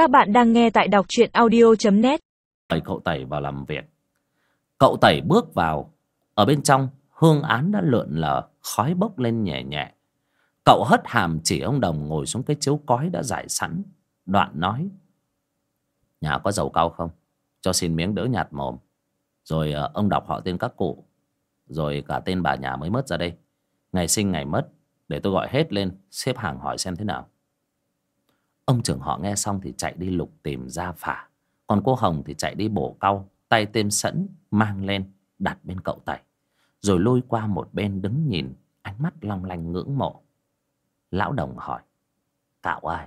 Các bạn đang nghe tại đọc truyện audio.net Mời cậu Tẩy vào làm việc. Cậu Tẩy bước vào. Ở bên trong, hương án đã lượn lờ, Khói bốc lên nhẹ nhẹ. Cậu hất hàm chỉ ông Đồng ngồi xuống cái chiếu cói đã giải sẵn. Đoạn nói, Nhà có dầu cao không? Cho xin miếng đỡ nhạt mồm. Rồi ờ, ông đọc họ tên các cụ. Rồi cả tên bà nhà mới mất ra đây. Ngày sinh ngày mất, Để tôi gọi hết lên, Xếp hàng hỏi xem thế nào. Ông trưởng họ nghe xong thì chạy đi lục tìm ra phả. Còn cô Hồng thì chạy đi bổ cau Tay tên sẵn mang lên Đặt bên cậu Tẩy. Rồi lôi qua một bên đứng nhìn Ánh mắt long lanh ngưỡng mộ. Lão Đồng hỏi Cậu ơi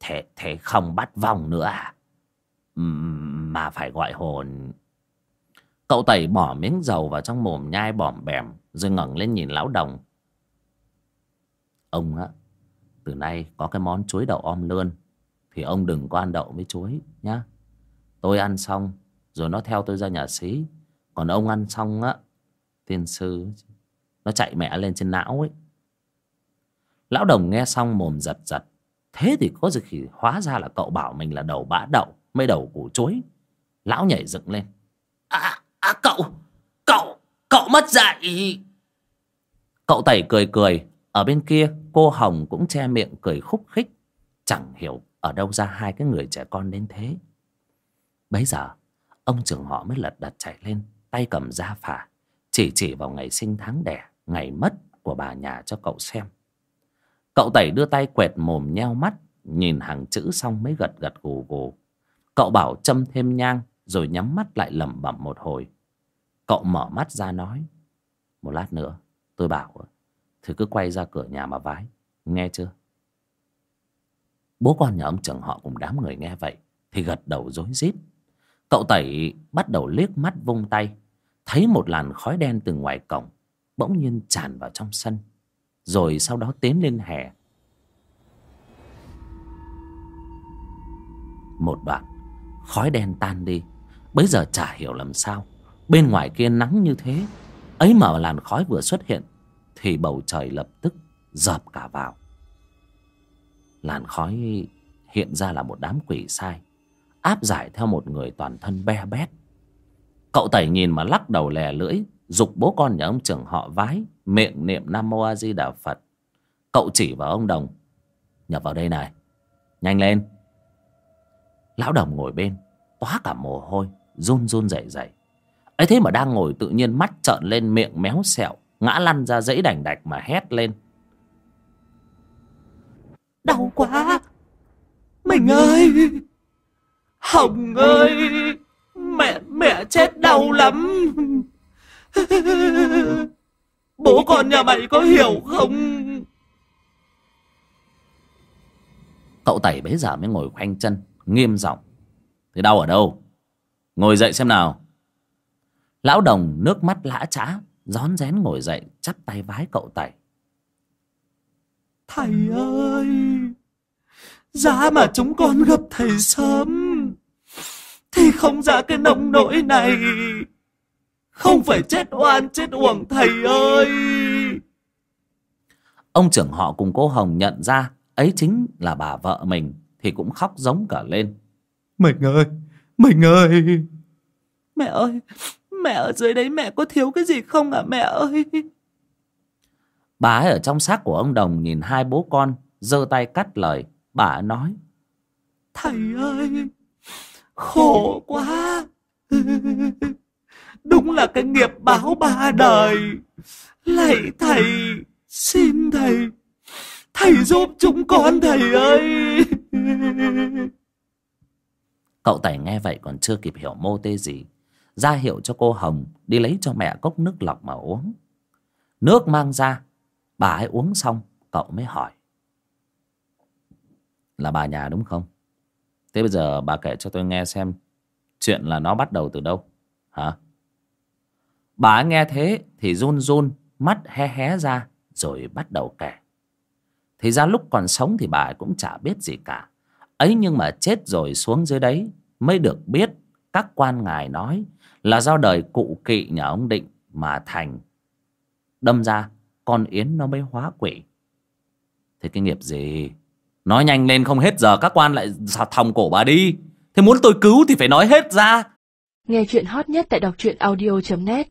Thế, thế không bắt vòng nữa à? Mà phải gọi hồn. Cậu Tẩy bỏ miếng dầu vào trong mồm nhai bỏm bèm Rồi ngẩng lên nhìn Lão Đồng. Ông á từ nay có cái món chuối đậu om lươn thì ông đừng có ăn đậu với chuối nhá. Tôi ăn xong rồi nó theo tôi ra nhà xí. Còn ông ăn xong á tiên sư nó chạy mẹ lên trên não ấy. Lão đồng nghe xong mồm giật giật. Thế thì có gì khi hóa ra là cậu bảo mình là đầu bã đậu mấy đầu củ chuối. Lão nhảy dựng lên. À, à cậu cậu cậu mất dạy. Cậu tẩy cười cười ở bên kia, cô Hồng cũng che miệng cười khúc khích. Chẳng hiểu ở đâu ra hai cái người trẻ con đến thế. Bấy giờ, Ông trưởng họ mới lật đật chạy lên, Tay cầm da phả, Chỉ chỉ vào ngày sinh tháng đẻ, Ngày mất của bà nhà cho cậu xem. Cậu tẩy đưa tay quẹt mồm nheo mắt, Nhìn hàng chữ xong mới gật gật gù gù. Cậu bảo châm thêm nhang, Rồi nhắm mắt lại lẩm bẩm một hồi. Cậu mở mắt ra nói, Một lát nữa, tôi bảo thì cứ quay ra cửa nhà mà vái. Nghe chưa? Bố con nhà ông trưởng họ cùng đám người nghe vậy Thì gật đầu rối rít. Cậu Tẩy bắt đầu liếc mắt vung tay, Thấy một làn khói đen từ ngoài cổng Bỗng nhiên tràn vào trong sân, Rồi sau đó tiến lên hè. Một đoạn, Khói đen tan đi. Bây giờ chả hiểu làm sao, Bên ngoài kia nắng như thế. Ấy mà làn khói vừa xuất hiện thì bầu trời lập tức dợp cả vào. Làn khói hiện ra là một đám quỷ sai, áp giải theo một người toàn thân be bét. Cậu tẩy nhìn mà lắc đầu lè lưỡi, dục bố con nhà ông trưởng họ vái, miệng niệm nam mô a di đà phật. Cậu chỉ vào ông đồng, nhập vào đây này, nhanh lên. Lão đồng ngồi bên tóa cả mồ hôi, run run rẩy rẩy. Ấy thế mà đang ngồi tự nhiên mắt trợn lên miệng méo sẹo ngã lăn ra dãy đành đạch mà hét lên. Đau quá. Mình ơi. Hồng ơi. Mẹ mẹ chết đau lắm. Bố con nhà mày có hiểu không? Cậu tẩy bấy giờ mới ngồi khoanh chân nghiêm giọng. Thế đau ở đâu? Ngồi dậy xem nào. Lão đồng nước mắt lã chã rón rén ngồi dậy chắp tay vái cậu tẩy thầy ơi giá mà chúng con gặp thầy sớm thì không ra cái nông nỗi này. Không phải chết oan chết uổng thầy ơi. Ông trưởng họ cùng cô hồng nhận ra ấy chính là bà vợ mình thì cũng khóc giống cả lên. Mình ơi mình ơi. Mẹ ơi Mẹ ở dưới đấy mẹ có thiếu cái gì không à mẹ ơi? Bà ấy ở trong xác của ông Đồng nhìn hai bố con giơ tay cắt lời. Bà nói Thầy ơi Khổ quá. Đúng là cái nghiệp báo ba đời. Lạy thầy Xin thầy Thầy giúp chúng con thầy ơi. Cậu Tẩy nghe vậy còn chưa kịp hiểu mô tê gì ra hiệu cho cô Hồng đi lấy cho mẹ cốc nước lọc mà uống. Nước mang ra, bà ấy uống xong, cậu mới hỏi. Là bà nhà đúng không? Thế bây giờ bà kể cho tôi nghe xem chuyện là nó bắt đầu từ đâu, hả? Bà ấy nghe thế thì run run, mắt hé hé ra rồi bắt đầu kể. Thì ra lúc còn sống thì bà ấy cũng chả biết gì cả. Ấy nhưng mà chết rồi xuống dưới đấy mới được biết các quan ngài nói là do đời cụ kỵ nhà ông định mà thành. Đâm ra con yến nó mới hóa quỷ. Thế cái nghiệp gì? Nói nhanh lên không hết giờ các quan lại thòng cổ bà đi. Thế muốn tôi cứu thì phải nói hết ra. Nghe chuyện hot nhất tại đọc truyện audio.net